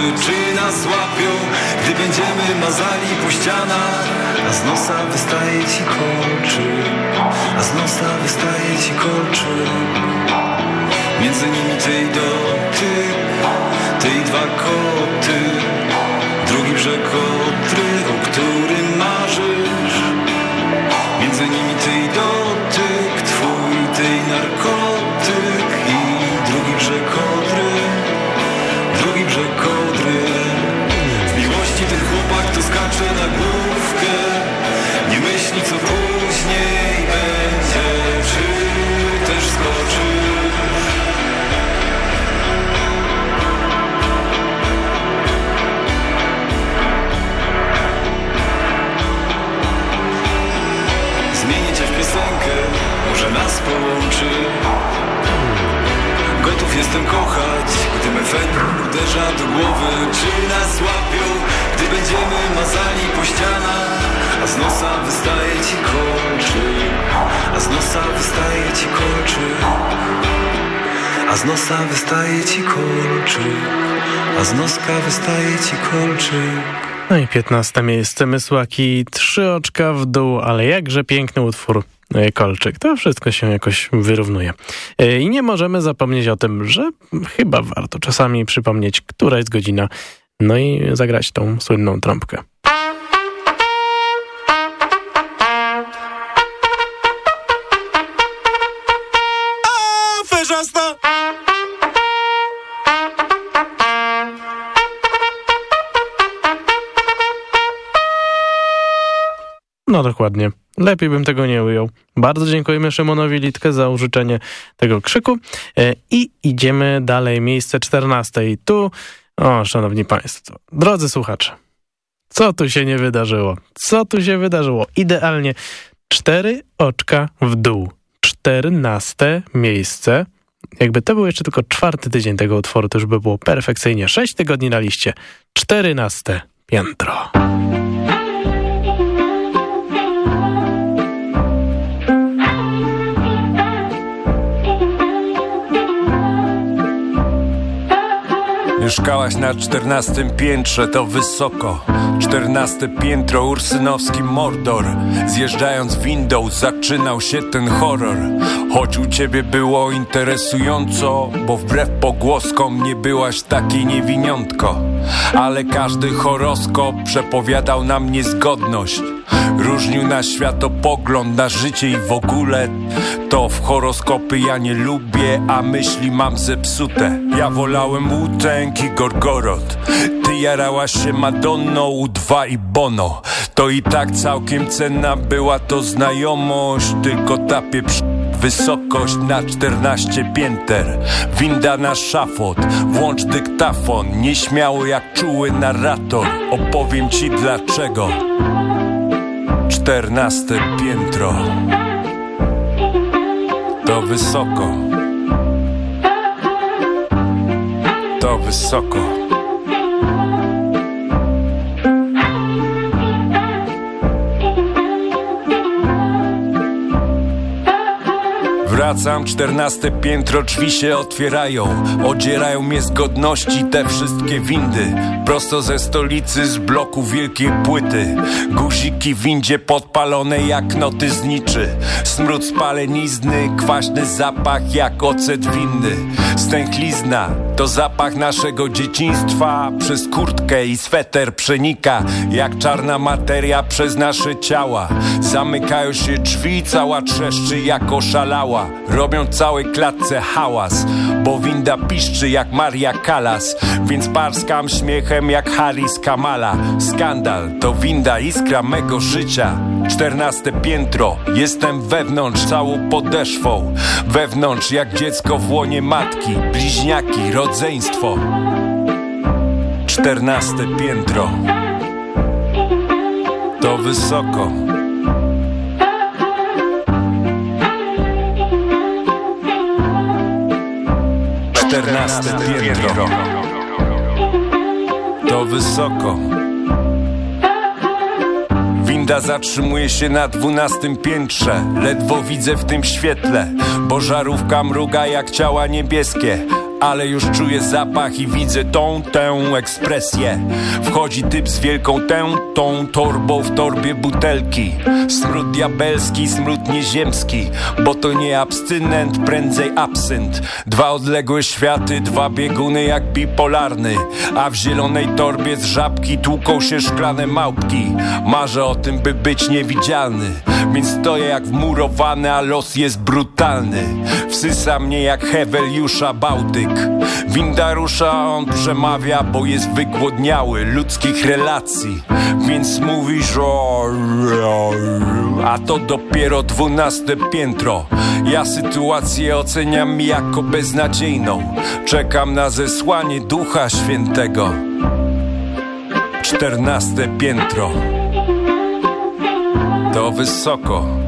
czy nas łapią Gdy będziemy mazali po ścianach? A z nosa wystaje ci kolczyk A z nosa wystaje ci kolczyk Między nimi ty i dotyk Ty i dwa koty. Drugi brzeg Odry, o którym marzysz. Między nimi ty i dotyk Twój, ty i narkotyk Drugi Odry W miłości ten chłopak to skacze na główkę. Nie myśli co później będzie Czy też skoczy. Zmienię cię w piosenkę, może nas połączy Gotów jestem kochać, gdy mefedron uderza do głowy. Czy nas łapią, gdy będziemy mazali po ścianach? A z nosa wystaje ci kolczyk A z nosa wystaje ci kolczyk A z nosa wystaje ci kolczyk A z noska wystaje ci kolczyk No i 15 miejsce. Mysłaki, trzy oczka w dół, ale jakże piękny utwór Kolczyk. To wszystko się jakoś wyrównuje. E, I nie możemy zapomnieć o tym, że chyba warto czasami przypomnieć, która jest godzina, no i zagrać tą słynną trąbkę. A, No dokładnie. Lepiej bym tego nie ujął. Bardzo dziękujemy Szymonowi Litkę za użyczenie tego krzyku. E, I idziemy dalej. Miejsce 14. I tu, o szanowni państwo, drodzy słuchacze, co tu się nie wydarzyło? Co tu się wydarzyło? Idealnie cztery oczka w dół. Czternaste miejsce. Jakby to był jeszcze tylko czwarty tydzień tego utworu, to już by było perfekcyjnie. Sześć tygodni na liście. Czternaste piętro. Mieszkałaś na czternastym piętrze, to wysoko. Czternaste piętro, ursynowski Mordor. Zjeżdżając windą zaczynał się ten horror. Choć u ciebie było interesująco Bo wbrew pogłoskom nie byłaś takiej niewiniątko. Ale każdy horoskop przepowiadał nam niezgodność Różnił na światopogląd, na życie i w ogóle. To w horoskopy ja nie lubię, a myśli mam zepsute. Ja wolałem Wu-Tang i Gorgorod. Ty jarałaś się Madonną, U2 i Bono. To i tak całkiem cenna była to znajomość Tylko ta pieprz... Wysokość na 14 pięter. Winda na szafot Włącz dyktafon. Nieśmiało jak czuły narrator. Opowiem ci dlaczego Czternaste piętro. To wysoko. To wysoko Wracam, czternaste piętro, drzwi się otwierają. Odzierają mnie z godności te wszystkie windy. Prosto ze stolicy, z bloku wielkiej płyty. Guziki w windzie podpalone jak noty zniczy Smród spalenizny, kwaśny zapach jak ocet winny. Stęchlizna to zapach naszego dzieciństwa. Przez kurtkę i sweter przenika Jak czarna materia przez nasze ciała. Zamykają się drzwi, cała trzeszczy jak oszalała Robią całej klatce hałas Bo winda piszczy jak Maria Kalas Więc parskam śmiechem jak Haris Kamala. Skandal to winda iskra mego życia. Czternaste piętro Jestem wewnątrz całą podeszwą. Wewnątrz jak dziecko w łonie matki Bliźniaki, rodzeństwo. Czternaste piętro. To wysoko Czternaste piętro. To wysoko. Winda zatrzymuje się na dwunastym piętrze. Ledwo widzę w tym świetle. Bo żarówka mruga jak ciała niebieskie ale już czuję zapach i widzę tą, tę ekspresję. Wchodzi typ z wielką tę, tą torbą w torbie butelki. Smród diabelski, smród nieziemski, bo to nie abstynent, prędzej absynt. Dwa odległe światy, dwa bieguny jak bipolarny, a w zielonej torbie z żabki tłuką się szklane małpki. Marzę o tym, by być niewidzialny, więc stoję jak wmurowany, a los jest brutalny. Wsysa mnie jak Heweliusza Bałtyk. Winda rusza, on przemawia, bo jest wygłodniały ludzkich relacji. Więc mówisz o... A to dopiero dwunaste piętro. Ja sytuację oceniam jako beznadziejną. Czekam na zesłanie Ducha Świętego. Czternaste piętro. To wysoko.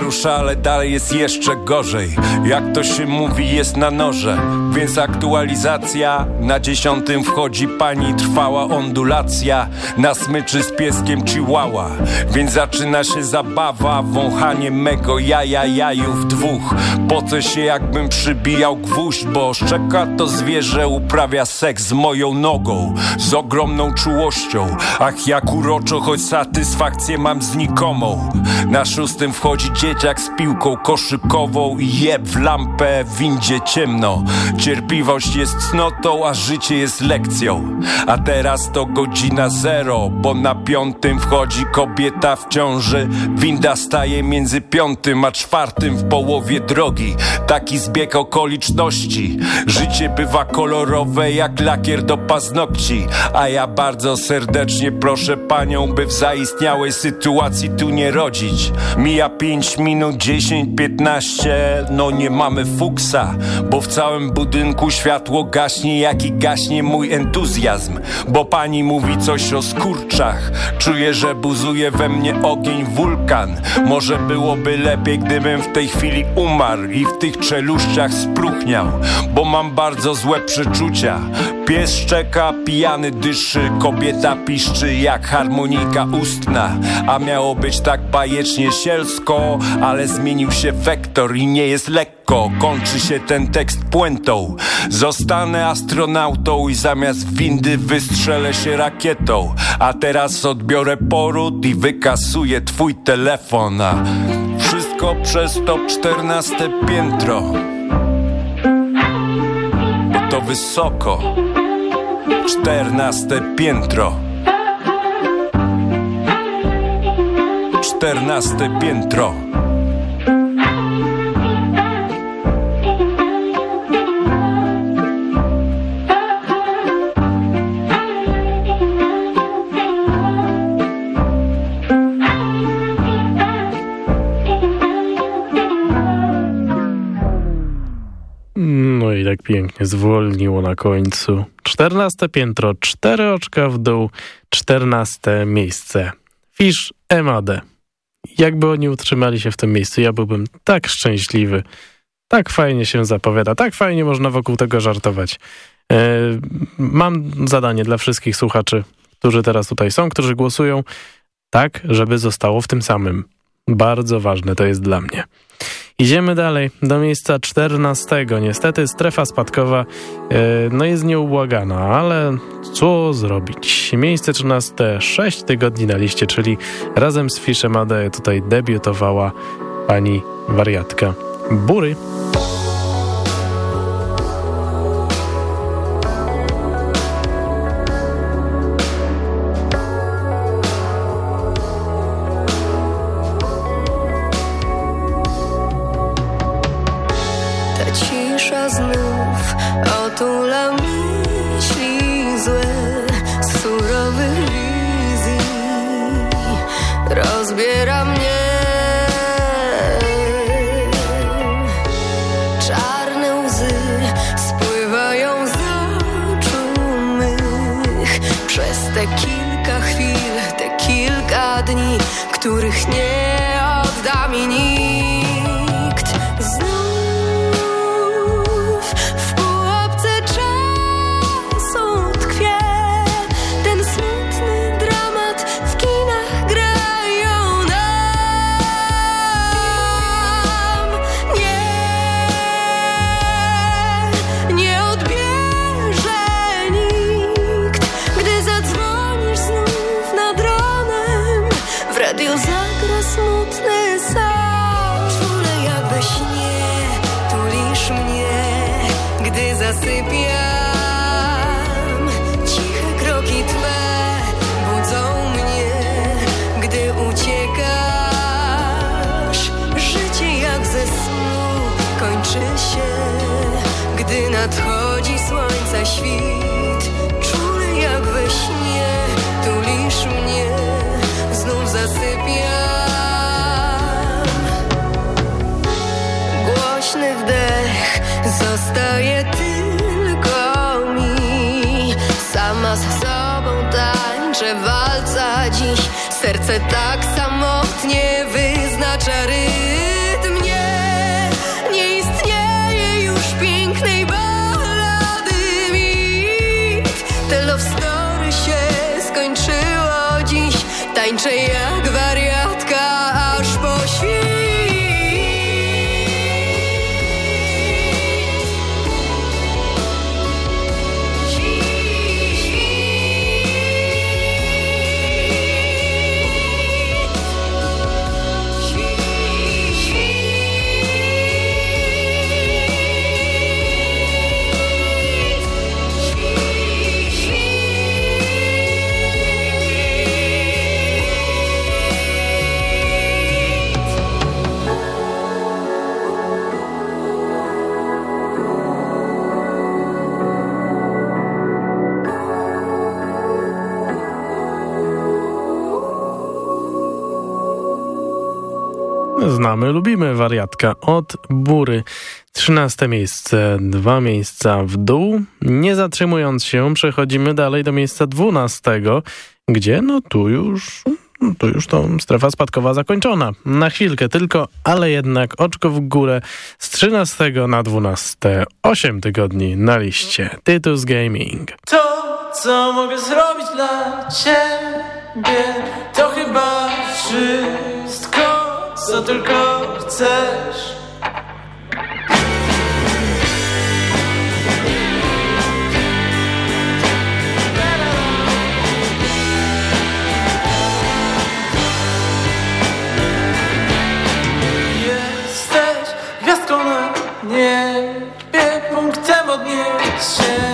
Rusza, ale dalej jest jeszcze gorzej. Jak to się mówi, jest na noże. Więc aktualizacja. Na dziesiątym wchodzi pani Trwała ondulacja. Na smyczy z pieskiem chihuahua. Więc zaczyna się zabawa Wąchanie mego jaja jajów dwóch. Poce się jakbym przybijał gwóźdź Bo szczeka to zwierzę uprawia seks z moją nogą Z ogromną czułością. Ach jak uroczo, choć satysfakcję mam znikomą. Na szóstym wchodzi dzieciak z piłką koszykową i jeb w lampę w windzie ciemno. Cierpliwość jest cnotą, a życie jest lekcją. A teraz to godzina zero, bo na piątym wchodzi kobieta w ciąży. Winda staje między piątym a czwartym w połowie drogi. Taki zbieg okoliczności. Życie bywa kolorowe jak lakier do paznokci. A ja bardzo serdecznie proszę panią, by w zaistniałej sytuacji tu nie rodzić. Mija pięć minut, dziesięć, piętnaście, no nie mamy fuksa, bo w całym budynku światło gaśnie, jak i gaśnie mój entuzjazm, bo pani mówi coś o skurczach, czuję, że buzuje we mnie ogień wulkan, może byłoby lepiej, gdybym w tej chwili umarł i w tych czeluściach spruchniał, bo mam bardzo złe przeczucia, pies szczeka, pijany dyszy, kobieta piszczy jak harmonika ustna, a miało być tak bajecznie sielsko, ale zmienił się wektor i nie jest lekko. Kończy się ten tekst puentą. Zostanę astronautą i zamiast windy wystrzelę się rakietą. A teraz odbiorę poród i wykasuję twój telefon. A wszystko przez to czternaste piętro. Bo to wysoko. Czternaste piętro. Czternaste piętro. Pięknie zwolniło na końcu. Czternaste piętro, cztery oczka w dół, czternaste miejsce. Fisz Emade. Jakby oni utrzymali się w tym miejscu, ja byłbym tak szczęśliwy. Tak fajnie się zapowiada, tak fajnie można wokół tego żartować. Yy, mam zadanie dla wszystkich słuchaczy, którzy teraz tutaj są, którzy głosują, tak, żeby zostało w tym samym. Bardzo ważne to jest dla mnie. Idziemy dalej, do miejsca 14. Niestety strefa spadkowa yy, no jest nieubłagana, ale co zrobić? Miejsce 13, 6 tygodni na liście, czyli razem z Fiszem Ade tutaj debiutowała pani wariatka Bury. Otula myśli złe z surowych wizji. Rozbiera mnie czarne łzy spływają z oczu mych. Przez te kilka chwil, te kilka dni, których nie słońca świt. Czule jak we śnie, tulisz mnie, znów zasypiam. Głośny wdech zostaje tylko mi. Sama z sobą tańczę walca dziś. Serce tak samotnie wyznacza rytm. Tańczę jak Znamy, lubimy wariatka od Bury. Trzynaste miejsce, dwa miejsca w dół. Nie zatrzymując się, przechodzimy dalej do miejsca dwunastego, gdzie no tu już, no tu już to strefa spadkowa zakończona. Na chwilkę tylko, ale jednak oczko w górę z trzynastego na dwunaste. Osiem tygodni na liście. Tytus Gaming. To, co mogę zrobić dla ciebie, to chyba wszystko, co tylko chcesz. Jesteś gwiazdką na niebie, punktem odniesienia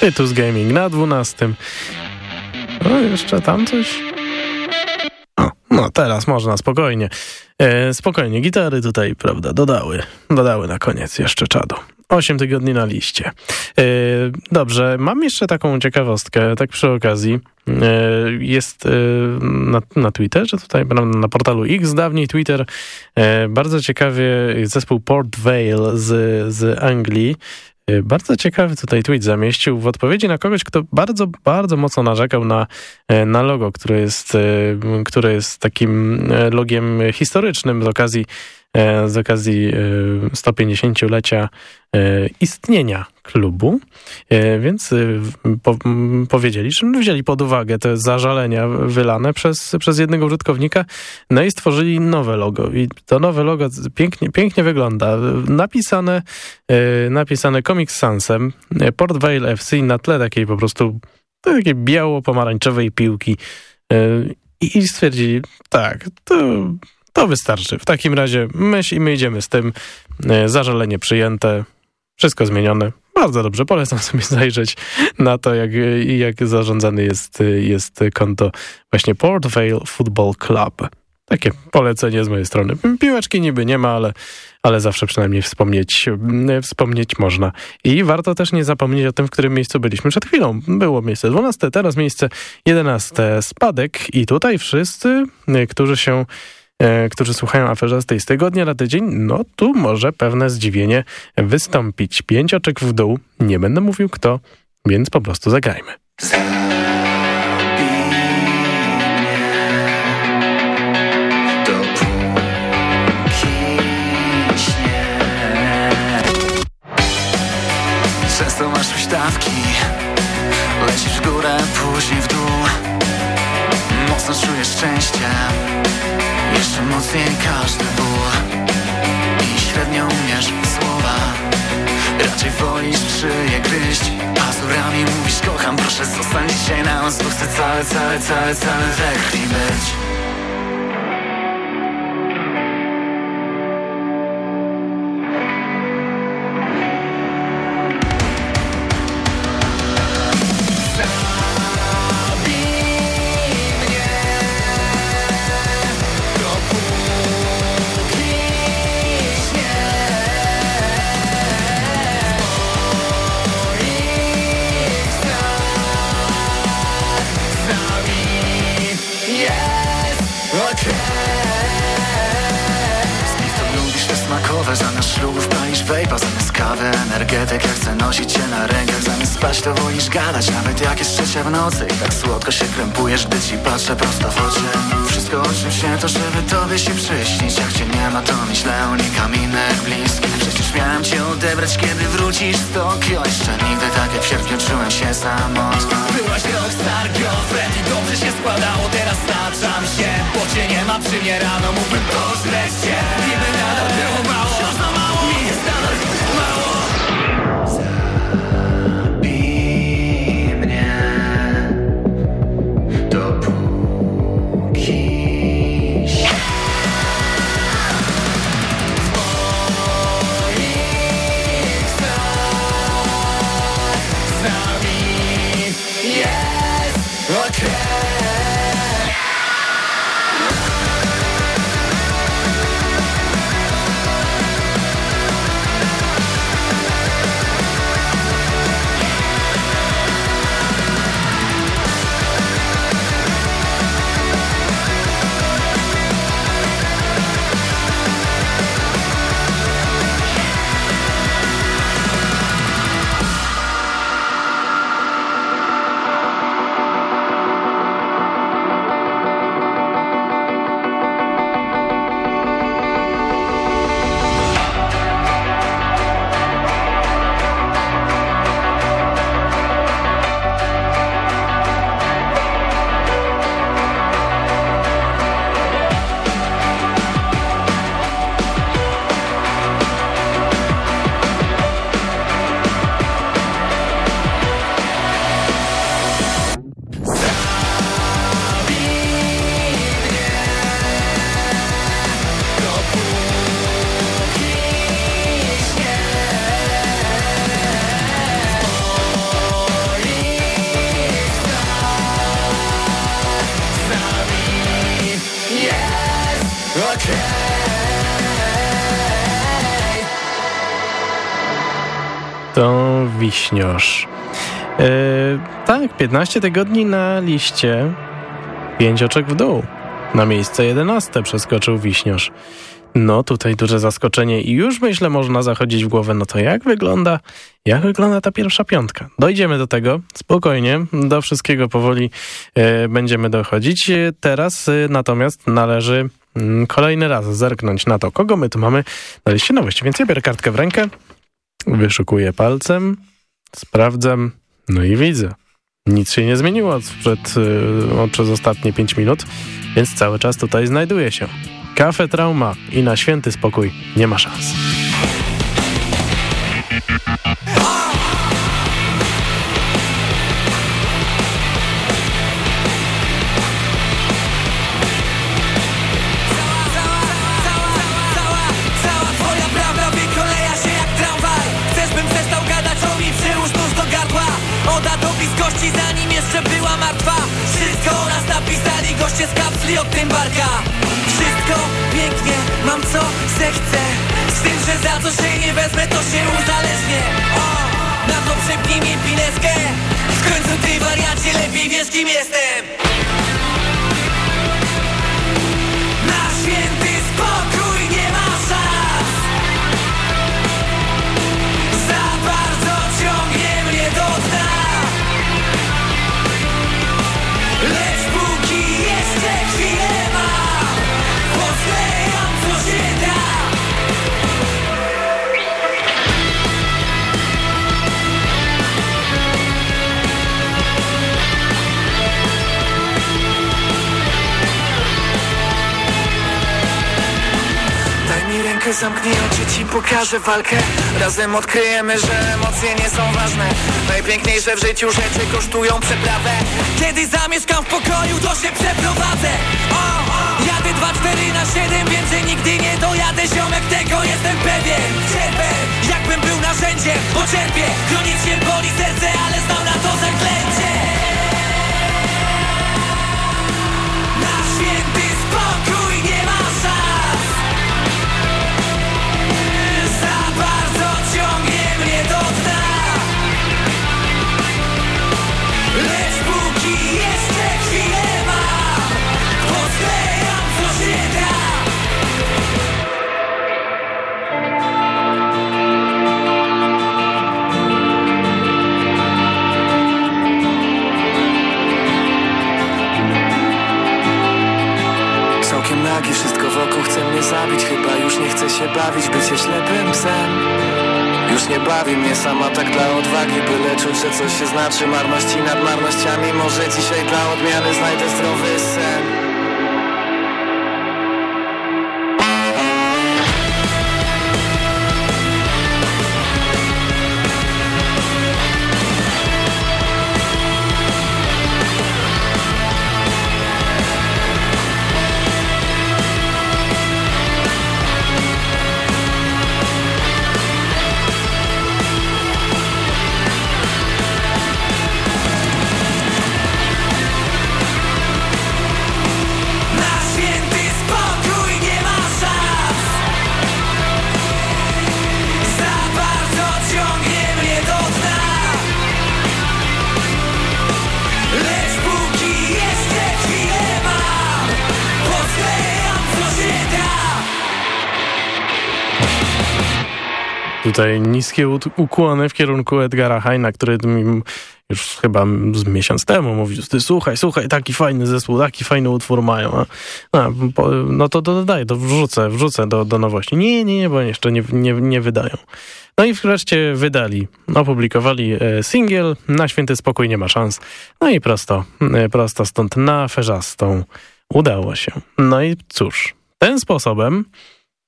Tytus Gaming na dwunastym. No jeszcze tam coś. O, no teraz można spokojnie. E, spokojnie, gitary tutaj, prawda, dodały. Dodały na koniec jeszcze czadu. Osiem tygodni na liście. E, dobrze, mam jeszcze taką ciekawostkę, tak przy okazji. E, jest e, na, na Twitterze, tutaj prawda, na portalu X, dawniej Twitter, e, bardzo ciekawie zespół Port Vale z, z Anglii Bardzo ciekawy tutaj tweet zamieścił w odpowiedzi na kogoś, kto bardzo, bardzo mocno narzekał na, e, na logo, które jest, e, które jest takim logiem historycznym z okazji, z okazji e, 150-lecia e, istnienia klubu, E, więc e, po, powiedzieli, że wzięli pod uwagę te zażalenia wylane przez, przez jednego użytkownika, no i stworzyli nowe logo. I to nowe logo pięknie, pięknie wygląda. Napisane, e, napisane Comic Sansem, e, Port Vale FC na tle takiej po prostu takiej biało-pomarańczowej piłki. E, I, I stwierdzili, tak, to, to wystarczy. W takim razie my, my idziemy z tym. E, Zażalenie przyjęte, wszystko zmienione. Bardzo dobrze, polecam sobie zajrzeć na to, jak, jak zarządzany jest, jest konto właśnie Port Vale Football Club. Takie polecenie z mojej strony. Piłeczki niby nie ma, ale, ale zawsze przynajmniej wspomnieć, wspomnieć można. I warto też nie zapomnieć o tym, w którym miejscu byliśmy przed chwilą. Było miejsce 12, teraz miejsce 11. Spadek i tutaj wszyscy, którzy się którzy słuchają aferzastej z tygodnia na tydzień, no tu może pewne zdziwienie wystąpić. Pięć oczek w dół, nie będę mówił kto, więc po prostu zagrajmy. Często masz huśtawki Lecisz w górę, później w dół Mocno czujesz szczęście Mocniej każdy ból I średnio umiesz słowa. Raczej wolisz szyję gryźć Pazurami. Mówisz kocham Proszę zostań dzisiaj na Bo chcę cały, cały, cały we krwi być Spać to wolisz gadać, nawet jak jest trzecia w nocy. I tak słodko się krępujesz, gdy ci patrzę prosto w oczy. Wszystko o czym się to, żeby tobie się przyśnić. Jak cię nie ma, to myślę o nikam innych bliskich Przecież miałem cię odebrać, kiedy wrócisz z Tokio. Jeszcze nigdy tak jak w sierpniu czułem się samotny Byłaś rockstar girlfriend i dobrze się składało Teraz staczam się, bo cię nie ma przy mnie rano. Mógłbym pożreć cię, niby nadal było mało, Wiśniosz. E, tak, 15 tygodni na liście. Pięć oczek w dół. Na miejsce 11 przeskoczył Wiśniosz. No tutaj duże zaskoczenie i już myślę można zachodzić w głowę, no to jak wygląda, jak wygląda ta pierwsza piątka? Dojdziemy do tego, spokojnie, do wszystkiego powoli e, będziemy dochodzić. E, teraz e, natomiast należy mm, kolejny raz zerknąć na to, kogo my tu mamy na liście nowości. Więc ja biorę kartkę w rękę, wyszukuję palcem, sprawdzam, no i widzę. Nic się nie zmieniło przed, e, przez ostatnie 5 minut, więc cały czas tutaj znajduje się. Kafe Trauma i na święty spokój nie ma szans. Pokażę walkę. Razem odkryjemy, że emocje nie są ważne. Najpiękniejsze w życiu rzeczy kosztują przeprawę. Kiedy zamieszkam w pokoju, to się przeprowadzę. O, o. Jadę 2-4 na 7, więcej nigdy nie dojadę. Ziomek, tego jestem pewien. Cierpę, jakbym był narzędziem, bo cierpię. Chronicznie boli serce, ale znam na to zaklęcie sama tak dla odwagi Byle czuć, że coś się znaczy Marności nad marnościami. Może dzisiaj dla odmiany znajdę zdrowy sen Tutaj niskie ukłony w kierunku Edgara Heina, który już chyba z miesiąc temu mówił, ty słuchaj, słuchaj, taki fajny zespół, taki fajny utwór mają. A, po, no to dodaję, to wrzucę, wrzucę do, do nowości. Nie, nie, nie, bo jeszcze nie, nie, nie wydają. No i wreszcie wydali, opublikowali e, singiel Na święty spokój nie ma szans. No i prosto, e, prosto stąd na ferzastą udało się. No i cóż, tym sposobem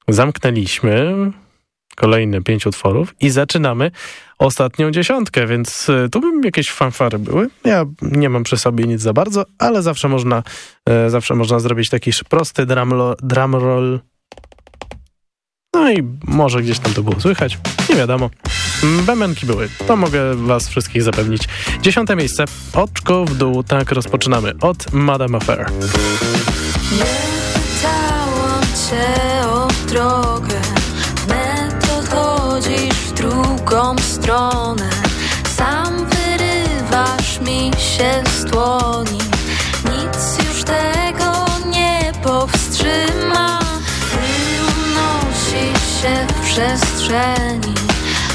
zamknęliśmy kolejne pięć utworów i zaczynamy ostatnią dziesiątkę, więc y, tu bym jakieś fanfary były. Ja nie mam przy sobie nic za bardzo, ale zawsze można, e, zawsze można zrobić taki prosty drum, drum roll. No i może gdzieś tam to było słychać, nie wiadomo. Mm, Bębenki były, to mogę was wszystkich zapewnić. Dziesiąte miejsce, oczko w dół, tak rozpoczynamy od Madame Affair. Nie pytałam cię o drogę stronę. Sam wyrywasz mi się z dłoni. Nic już tego nie powstrzyma. Tył przestrzeni.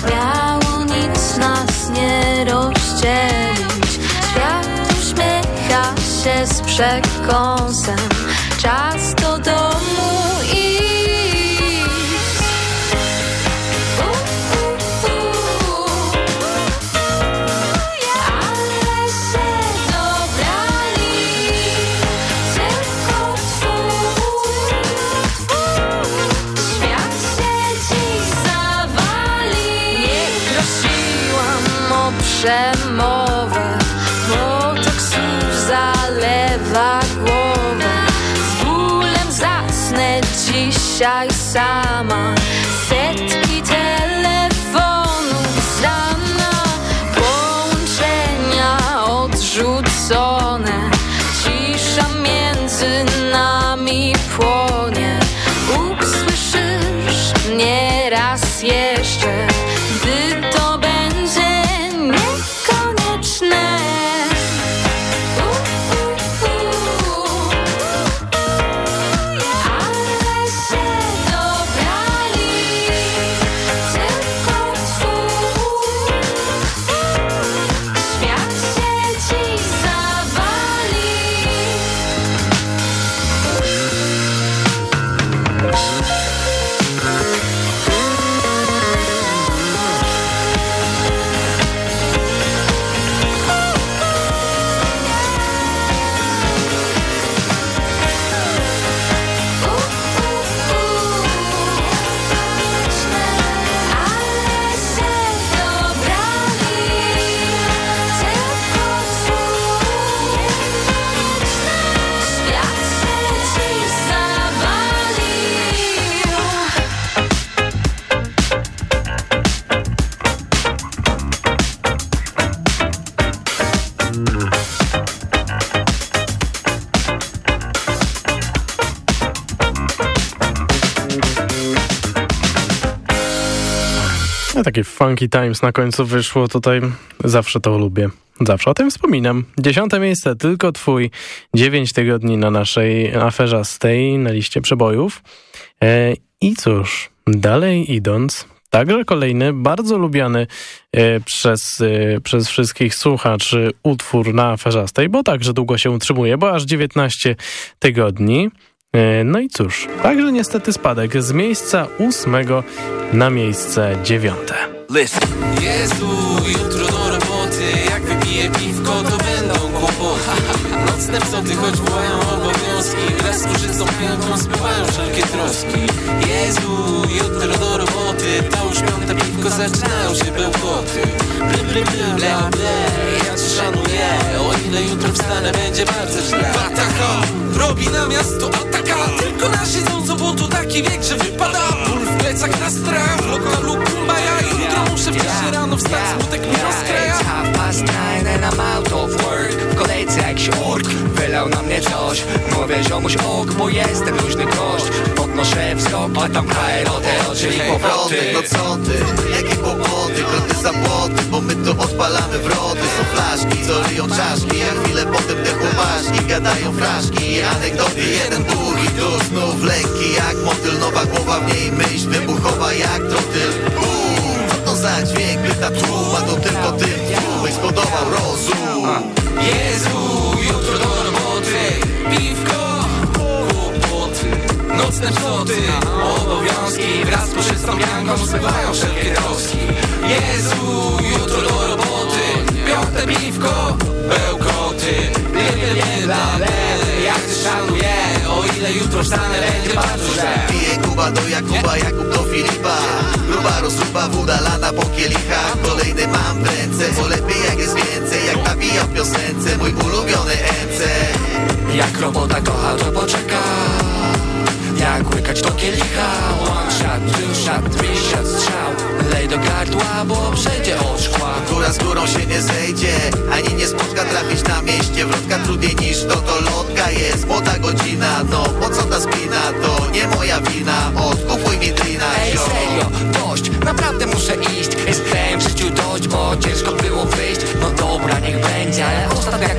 Miało nic nas nie rozdzielić. Świat uśmiecha się z przekąsem. Czas do domu dzisiaj sama Setki telefonów z rana Połączenia odrzucone Cisza między nami płonie. Usłyszysz mnie raz jeszcze takie Funky Times na końcu wyszło tutaj. Zawsze to lubię. Zawsze o tym wspominam. Dziesiąte miejsce, tylko twój. Dziewięć tygodni na naszej aferze na liście przebojów. E, I cóż, dalej idąc, także kolejny, bardzo lubiany e, przez, e, przez wszystkich słuchaczy utwór na aferze Stay, bo także długo się utrzymuje, bo aż 19 tygodni. E, no i cóż, także niestety spadek z miejsca ósmego na miejsce dziewiąte. Listen. Jezu, jutro do roboty, jak kłopoty. Nocne psoty, choć wołają obowiązki, wraz z różycą piątą spływają wszelkie troski. Jezu, jutro do roboty, to już piąte piwko, zaczynają się bełkoty. Bly, bly, bly, ble, ble, ja cię szanuję, o ile jutro wstanę, będzie bardzo źle. Wataha, robi na miasto ataka, tylko na siedząco, bo to taki wiek, że wypada ból w plecach na strach, lokalu kumbaya jutro muszę wcześniej rano wstać, smutek mi rozkraja. half past nine and I'm out of work W kolejce jakiś ork wylał na mnie coś. Mówię ziomuś ok, bo jestem luźny gość. Podnoszę wzrok, a tam KROT, czyli powroty. No co ty, jakie kłopoty, kroty za płoty Bo my tu odpalamy wrody Są flaszki, co ryją czaszki A chwilę potem te chłopaszki gadają fraszki. Anegdoty, jeden ból i tu znów lekki Jak motyl, nowa głowa, w niej myśl Wybuchowa jak trotyl. Bum, co to za dźwięk, ta tłuma To tylko tym tłum eksplodował rozum. Jezu, roboty Piwko, kłopoty Nocne psoty, obowiązki Wraz z puszystą pianką spływają wszelkie troski. Jezu, jutro do roboty. Piąte piwko, bełkoty. Blie, bla, ble Jak ty szanuję, o ile jutro wstanę Będzie bardzo źle. Pije Kuba do Jakuba, Jakub do Filipa. Gruba rozruba, woda lata po kielichach. Kolejny mam w ręce, bo lepiej jak jest więcej. Jak nawija w piosence, mój ulubiony MC Jak robota kocha, to poczeka Jak łykać to kielicha One shot, two shot, three shot, strzał. Lej do gardła, bo przejdzie od szkła. Góra z górą się nie zejdzie Ani nie spotka trafić na mieście. Wrotka trudniej niż to, to lotka jest. Młoda godzina, no po co ta spina? To nie moja wina, odkupuj mi drina Ej, zio. serio, dość, naprawdę muszę iść. Jest w życiu dość, bo ciężko było wyjść. No dobra, niech będzie, ale ostatnia kolejka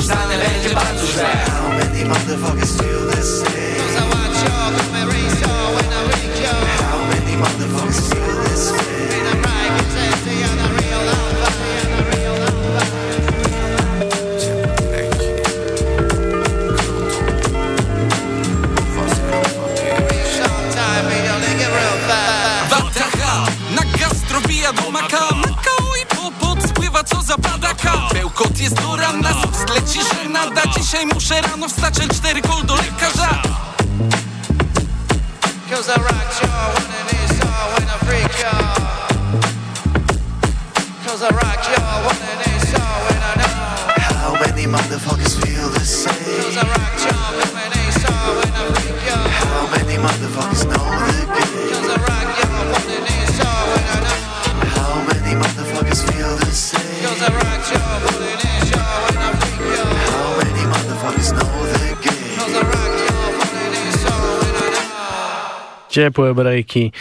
wstanę będzie bardzo źle How many motherfuckers feel the same? How Dzisiaj muszę rano wstać, L4 kol do lekarza. Cause I Ciepłe breaki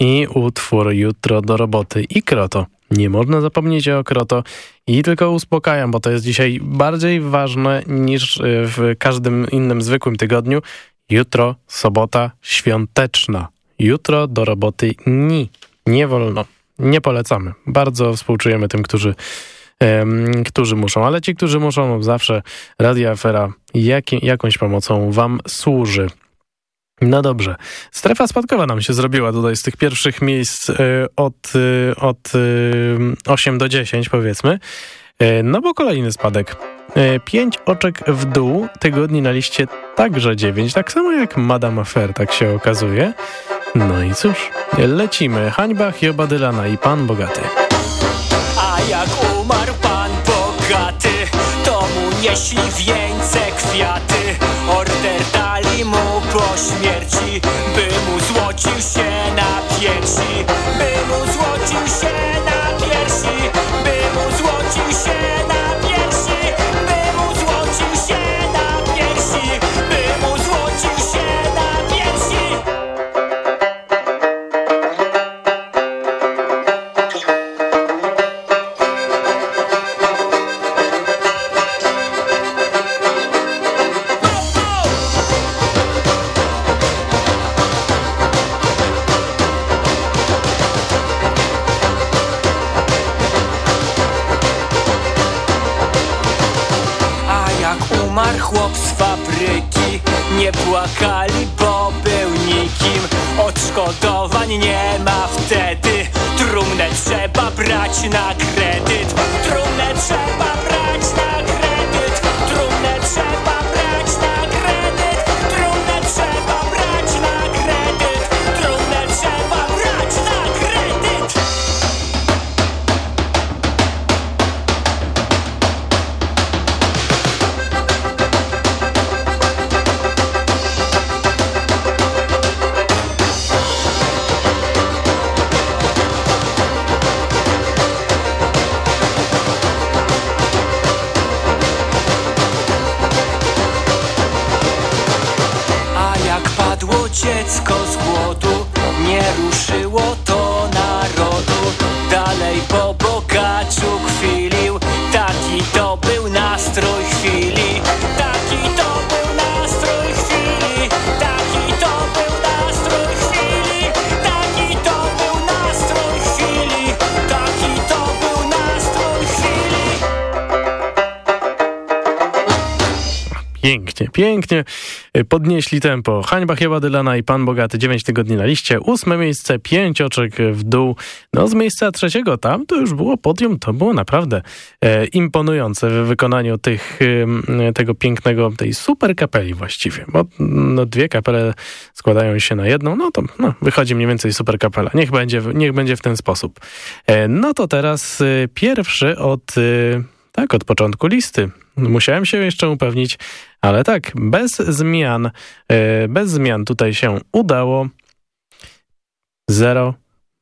i utwór Jutro do roboty i Kroto. Nie można zapomnieć o Kroto i tylko uspokajam, bo to jest dzisiaj bardziej ważne niż y, w każdym innym zwykłym tygodniu. Jutro, sobota świąteczna. Jutro do roboty ni. Nie wolno. Nie polecamy. Bardzo współczujemy tym, którzy, którzy muszą. Ale ci, którzy muszą, zawsze Radio Afera jakąś pomocą wam służy. No dobrze. Strefa spadkowa nam się zrobiła tutaj z tych pierwszych miejsc y, od, y, od y, 8 do 10 powiedzmy. Y, no bo kolejny spadek. Y, Pięć oczek w dół, tygodni na liście także 9, tak samo jak Madame Affair, tak się okazuje. No i cóż, lecimy. Hańba Hioba Dylana i Pan Bogaty. A jak umarł pan bogaty, to mu nieśli wieńce kwiaty. Order dali mu po śmierci, by mu złocił się na piersi. By mu złocił się na piersi, by mu złocił się na не Pięknie, pięknie podnieśli tempo. Hańba Chyba Dylana i Pan Bogaty, 9 tygodni na liście. Ósme miejsce, pięć oczek w dół. No z miejsca trzeciego tam to już było podium, to było naprawdę e, imponujące w wykonaniu tych, e, tego pięknego, tej super kapeli właściwie. Bo no, dwie kapele składają się na jedną, no to no, wychodzi mniej więcej super kapela. Niech będzie, niech będzie w ten sposób. E, no to teraz e, pierwszy od... E, tak, od początku listy. Musiałem się jeszcze upewnić, ale tak, bez zmian, e, bez zmian tutaj się udało. Zero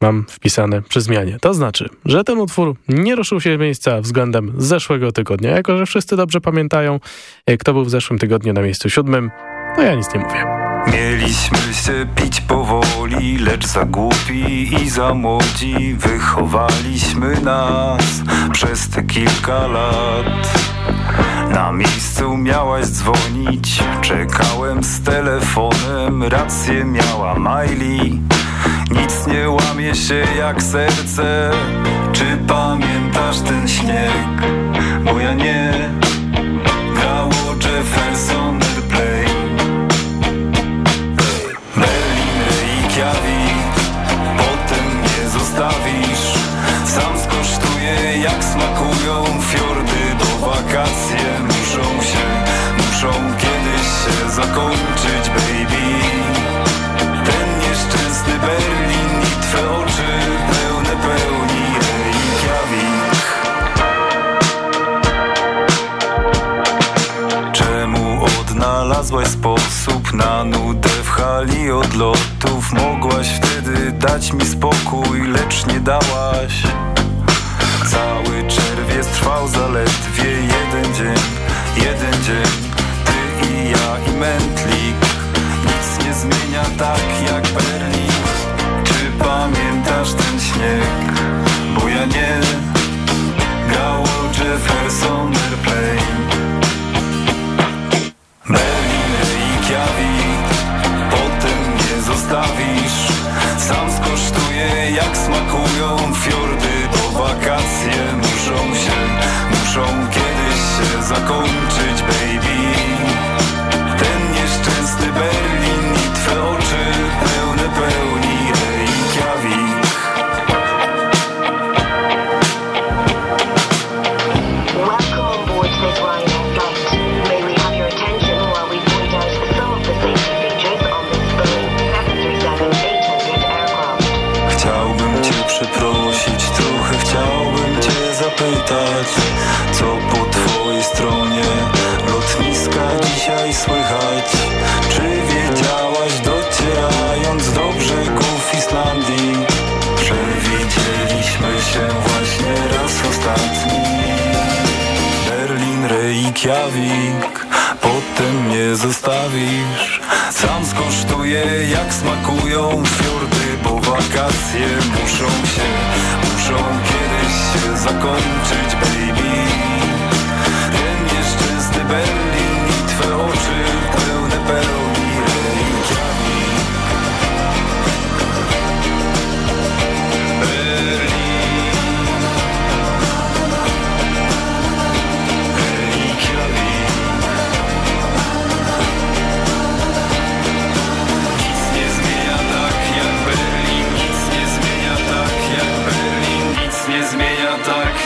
mam wpisane przy zmianie. To znaczy, że ten utwór nie ruszył się miejsca względem zeszłego tygodnia. Jako, że wszyscy dobrze pamiętają, e, kto był w zeszłym tygodniu na miejscu siódmym, to ja nic nie mówię. Mieliśmy się pić powoli, lecz za głupi i za młodzi Wychowaliśmy nas przez te kilka lat Na miejscu miałaś dzwonić, czekałem z telefonem. Rację miała Miley, nic nie łamie się jak serce. Czy pamiętasz ten śnieg? Bo ja nie. Grało Jefferson zakończyć, baby Ten nieszczęsny Berlin I twe oczy pełne pełni Reykjavik Czemu odnalazłaś sposób na nudę w hali odlotów? Mogłaś wtedy dać mi spokój, lecz nie dałaś. Cały czerwiec trwał zaledwie jeden dzień, jeden dzień. Ty i mętlik, nic nie zmienia tak jak Berlin. Czy pamiętasz ten śnieg? Bo ja nie. Grało Jefferson Airplane. Berlin, Reykjavik Potem nie zostawisz Sam skosztuję jak smakują fiordy Bo wakacje muszą się Muszą kiedyś się zakończyć, baby Berlin I twe oczy pełne pełni Reykjavik Welcome on board this Ryanair flight. May we have your attention while we point out some of the safety features on this Boeing 737-800 aircraft. Chciałbym cię przeprosić, trochę chciałbym cię zapytać Co po twojej stronie lotniska dzisiaj słychać? Reykjavik Potem nie zostawisz. Sam skosztuję jak smakują fiordy Bo wakacje muszą się Muszą kiedyś się zakończyć, baby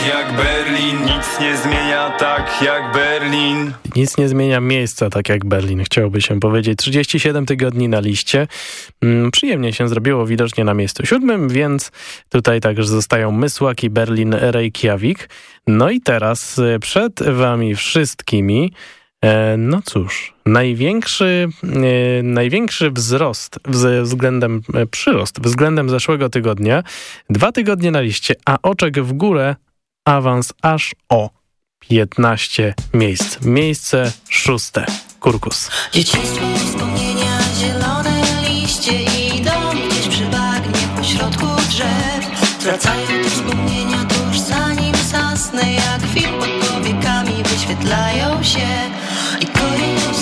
jak Berlin Nic nie zmienia tak jak Berlin Nic nie zmienia miejsca, tak jak Berlin, chciałoby się powiedzieć. 37 tygodni na liście. Mm, przyjemnie się zrobiło widocznie na miejscu siódmym, więc tutaj także zostają Mysłaki, Berlin, Reykjavik. No i teraz e, przed wami wszystkimi, e, no cóż, największy, e, największy wzrost wz- względem, e, przyrost względem zeszłego tygodnia. Dwa tygodnie na liście, a oczek w górę, awans aż o 15 miejsc. Miejsce szóste. Kurkus. Dzieciństwo wspomnienia, zielone liście idą gdzieś przy bagnie pośrodku drzew. Wracają te wspomnienia tuż zanim zasnę, jak film pod powiekami wyświetlają się. I korytarz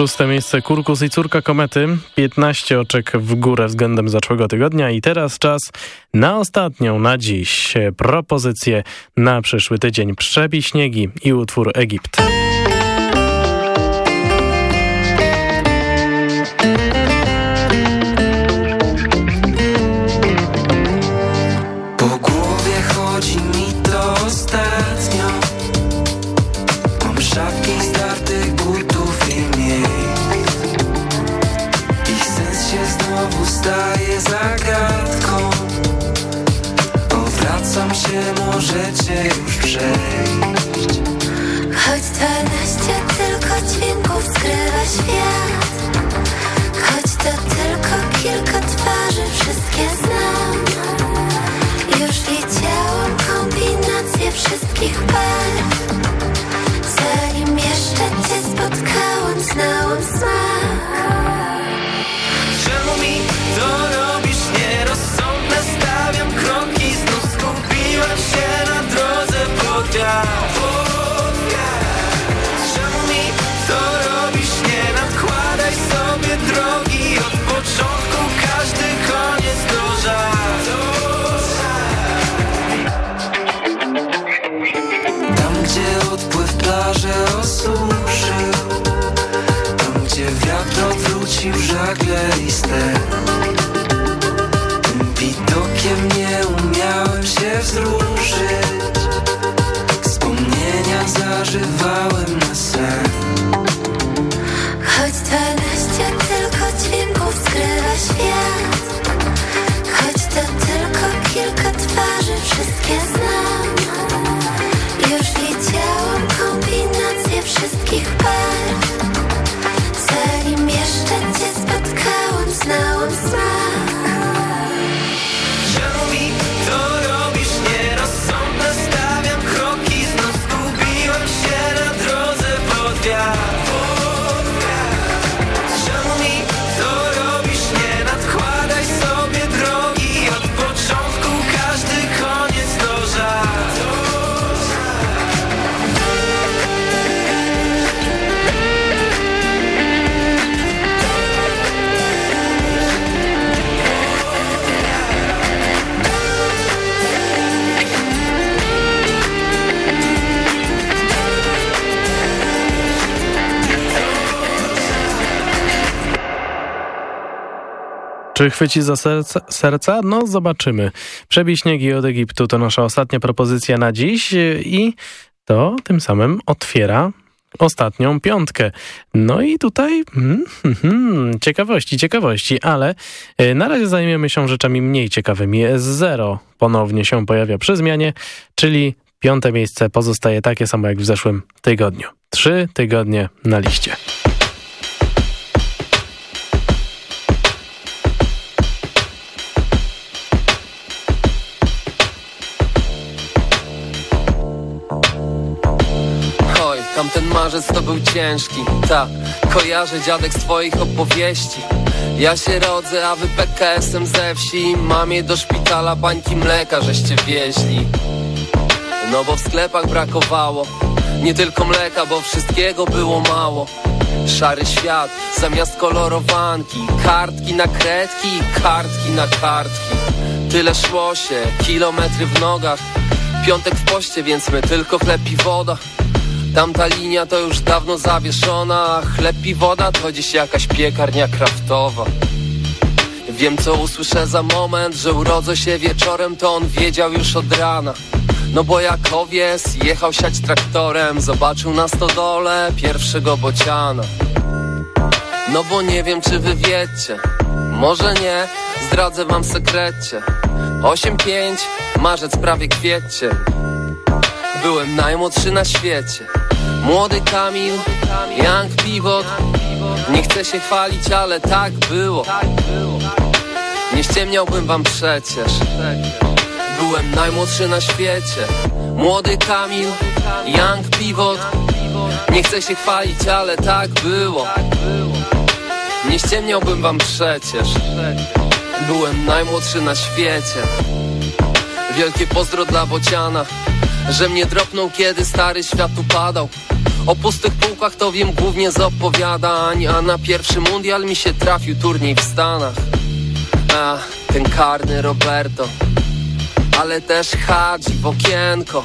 Szóste miejsce Kurkus i Córka Komety. 15 oczek w górę względem zeszłego tygodnia. I teraz czas na ostatnią, na dziś propozycję na przyszły tydzień. Przebij śniegi i utwór Egipt. Odpływ plaże osuszył Tam gdzie wiatr odwrócił żagle ster Tym widokiem nie umiałem się wzruszyć. Wspomnienia zażywałem Czy chwyci za serce, serca? No zobaczymy. Przebij śniegi od Egiptu to nasza ostatnia propozycja na dziś i to tym samym otwiera ostatnią piątkę. No i tutaj mm, mm, ciekawości, ciekawości, ale y, na razie zajmiemy się rzeczami mniej ciekawymi. Zero ponownie się pojawia przy zmianie, czyli piąte miejsce pozostaje takie samo jak w zeszłym tygodniu. Trzy tygodnie na liście. Tamten marzec to był ciężki Tak, kojarzę dziadek z twoich opowieści. Ja się rodzę, a wy PKS-em ze wsi. Mamie do szpitala bańki mleka żeście wieźli. No bo w sklepach brakowało Nie tylko mleka, bo wszystkiego było mało. Szary świat, zamiast kolorowanki Kartki na kredki, kartki na kartki. Tyle szło się, kilometry w nogach. Piątek w poście, więc my tylko chleb i woda Tamta linia to już dawno zawieszona. Chleb i woda to dziś jakaś piekarnia kraftowa. Wiem co usłyszę za moment Że urodzę się wieczorem To on wiedział już od rana. No bo jak owies jechał siać traktorem Zobaczył na stodole pierwszego bociana. No bo nie wiem czy wy wiecie Może nie, zdradzę wam sekrecie. 8-5, marzec prawie kwiecie. Byłem najmłodszy na świecie Młody Kamil, Young Pivot. Nie chcę się chwalić, ale tak było. Nie ściemniałbym wam przecież. Byłem najmłodszy na świecie. Młody Kamil, Young Pivot. Nie chcę się chwalić, ale tak było. Nie ściemniałbym wam przecież. Byłem najmłodszy na świecie. Wielkie pozdro dla Bociana Że mnie dropnął kiedy stary świat upadał. O pustych półkach to wiem głównie z opowiadań A na pierwszy mundial mi się trafił turniej w Stanach. A, ten karny Roberto Ale też Hadzi w okienko.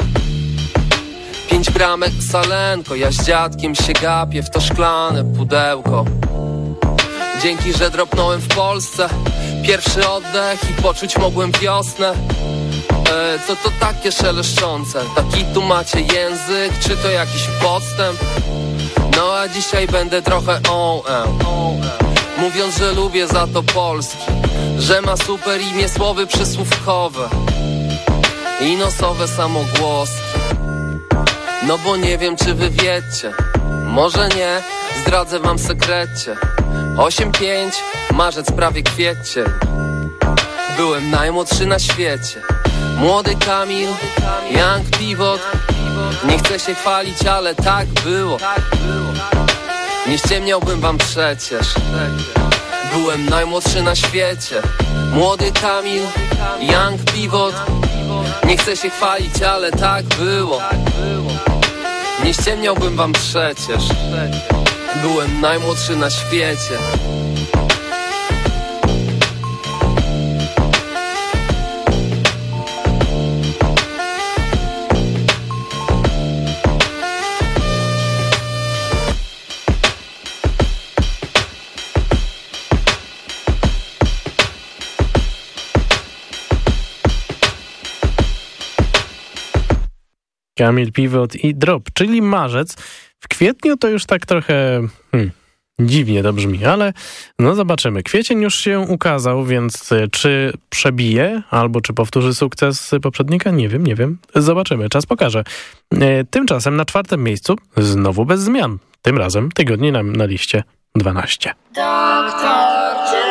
Pięć bramek salenko Ja z dziadkiem się gapię w to szklane pudełko. Dzięki, że dropnąłem w Polsce Pierwszy oddech i poczuć mogłem wiosnę e, Co to takie szeleszczące? Taki tu macie język, czy to jakiś podstęp? No a dzisiaj będę trochę on Mówiąc, że lubię za to Polski Że ma super imię słowy przysłówkowe I nosowe samogłoski. No bo nie wiem, czy wy wiecie Może nie, zdradzę wam sekrecie. 8-5, marzec prawie kwiecie Byłem najmłodszy na świecie Młody Kamil, Young Pivot. Nie chcę się chwalić, ale tak było. Nie ściemniałbym wam przecież. Byłem najmłodszy na świecie. Młody Kamil, Young Pivot. Nie chcę się chwalić, ale tak było. Nie ściemniałbym wam przecież. Byłem najmłodszy na świecie Kamil Pivot i Drop, czyli marzec. W kwietniu to już tak trochę hmm, dziwnie to brzmi, ale no zobaczymy. Kwiecień już się ukazał, więc e, czy przebije albo czy powtórzy sukces poprzednika? Nie wiem, nie wiem. Zobaczymy, czas pokaże. E, tymczasem na czwartym miejscu znowu bez zmian. Tym razem tygodni na, na liście 12. Doktor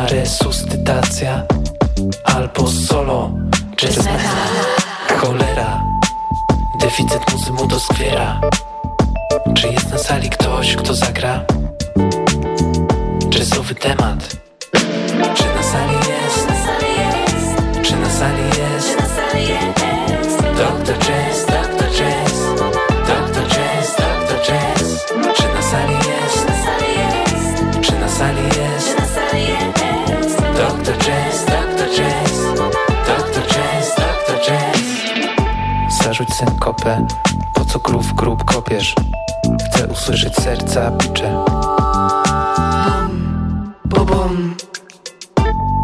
Potrzebna resuscytacja albo solo jazz metal. Cholera, deficyt muzy mu doskwiera. Czy jest na sali ktoś, kto zagra? Jazzowy temat. Czy na sali jest? Czy na sali jest? Zarzuć synkopę, po co grób grób kopiesz? Chcę usłyszeć serca bicze. Bum, bum.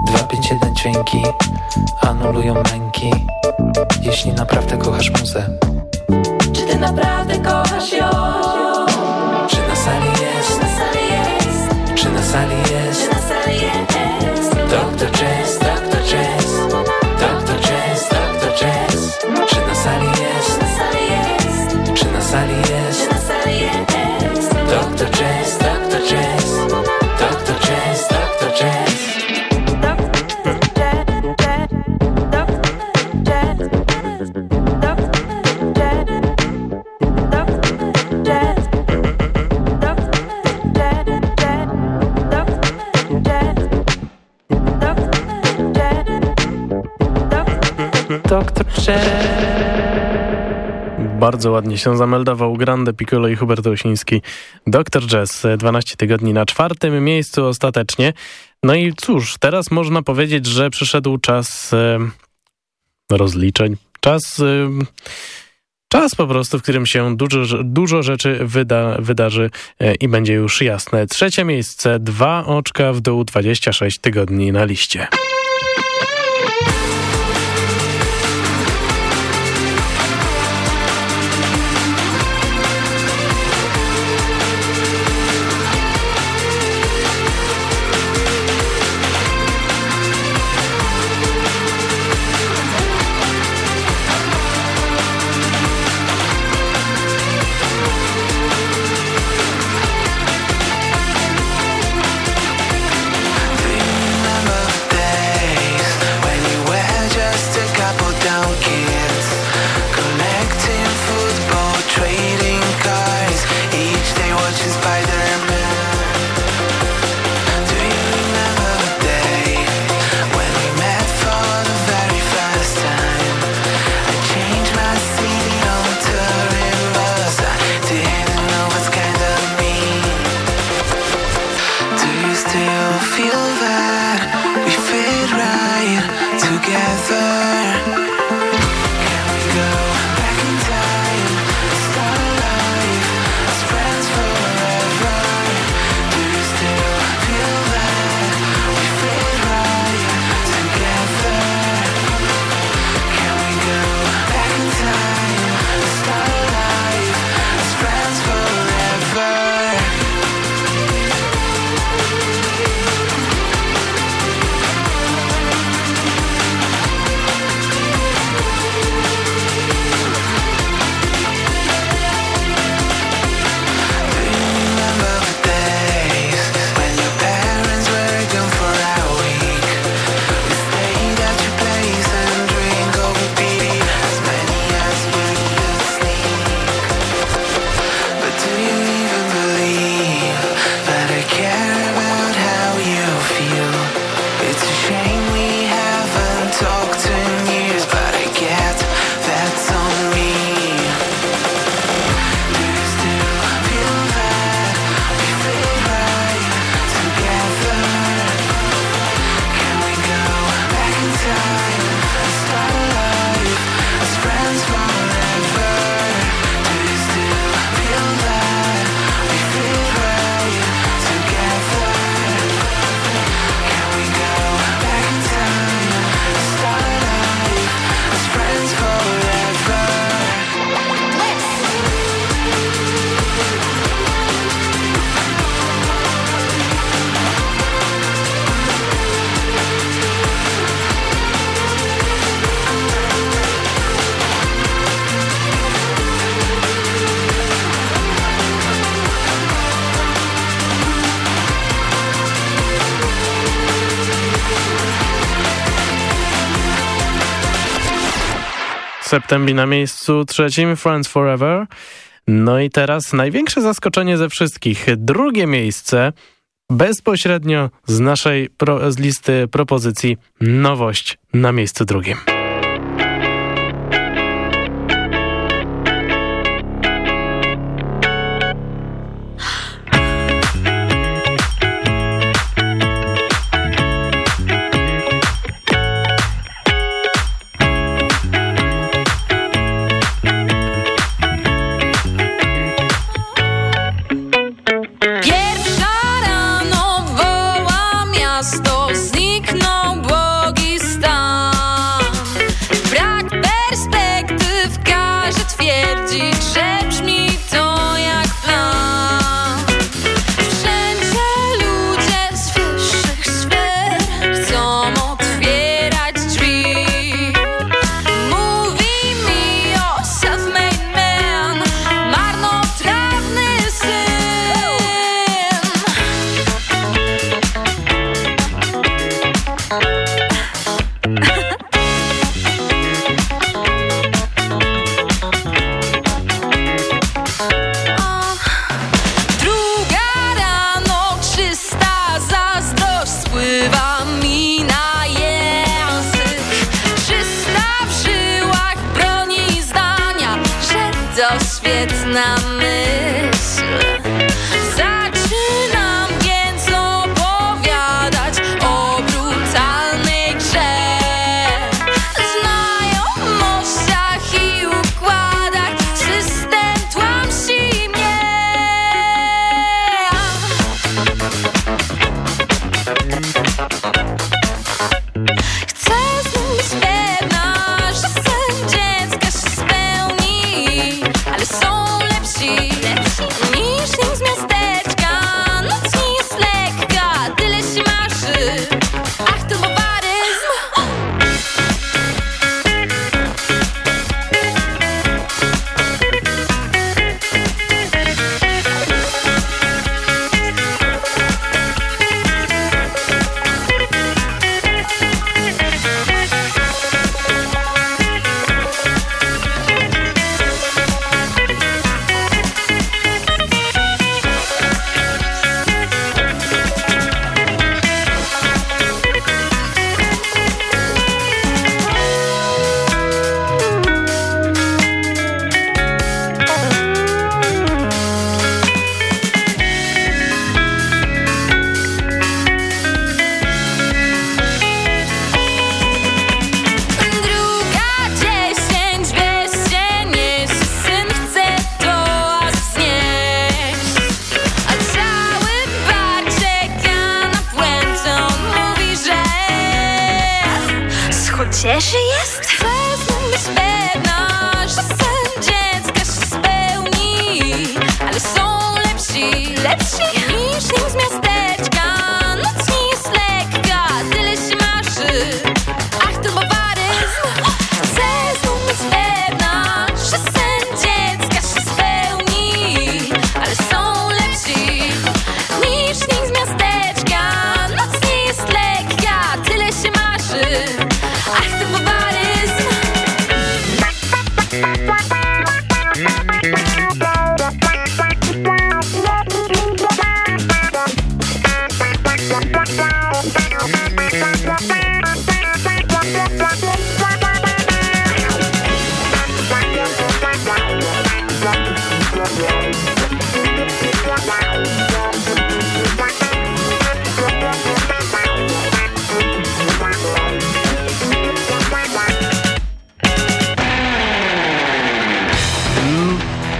251 dźwięki anulują męki Jeśli naprawdę kochasz muzę Czy ty naprawdę kochasz ją? Czy na sali jest? Czy na sali jest? Doktor Bardzo ładnie się zameldował Grande Piccolo i Hubert Osiński. Doktor Jazz, 12 tygodni na czwartym miejscu ostatecznie. No i cóż, teraz można powiedzieć, że przyszedł czas e, rozliczeń. Czas, e, czas po prostu, w którym się dużo, dużo rzeczy wyda, wydarzy e, i będzie już jasne. Trzecie miejsce, dwa oczka w dół, 26 tygodni na liście. September na miejscu trzecim, Friends Forever. No i teraz największe zaskoczenie ze wszystkich. Drugie miejsce bezpośrednio z naszej pro, z listy propozycji nowość na miejscu drugim.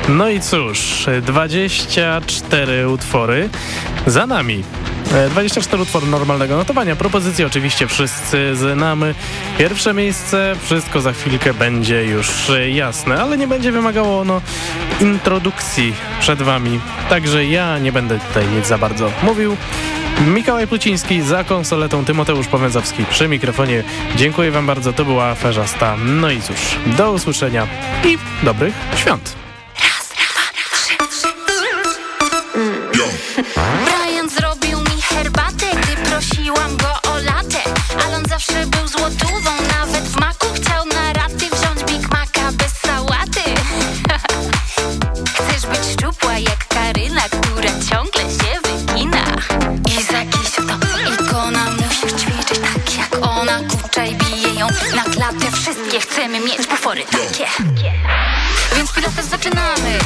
No i cóż, 24 utwory za nami. E, 24 utwory normalnego notowania. Propozycje oczywiście wszyscy znamy. Pierwsze miejsce, wszystko za chwilkę będzie już e, jasne, ale nie będzie wymagało ono introdukcji przed wami. Także ja nie będę tutaj nic za bardzo mówił. Mikołaj Pluciński za konsoletą, Tymoteusz Powęzowski przy mikrofonie. Dziękuję wam bardzo, to była Aferzasta. No i cóż, do usłyszenia i dobrych świąt. Był złotówą, nawet w maku chciał na raty wziąć Big Maca bez sałaty. Chcesz być szczupła jak Karyna, która ciągle się wygina. I za jakiś to ikona musisz ćwiczyć tak jak ona. Kurcza i bije ją na klatę, wszystkie chcemy mieć bufory takie. Więc pilates zaczynamy,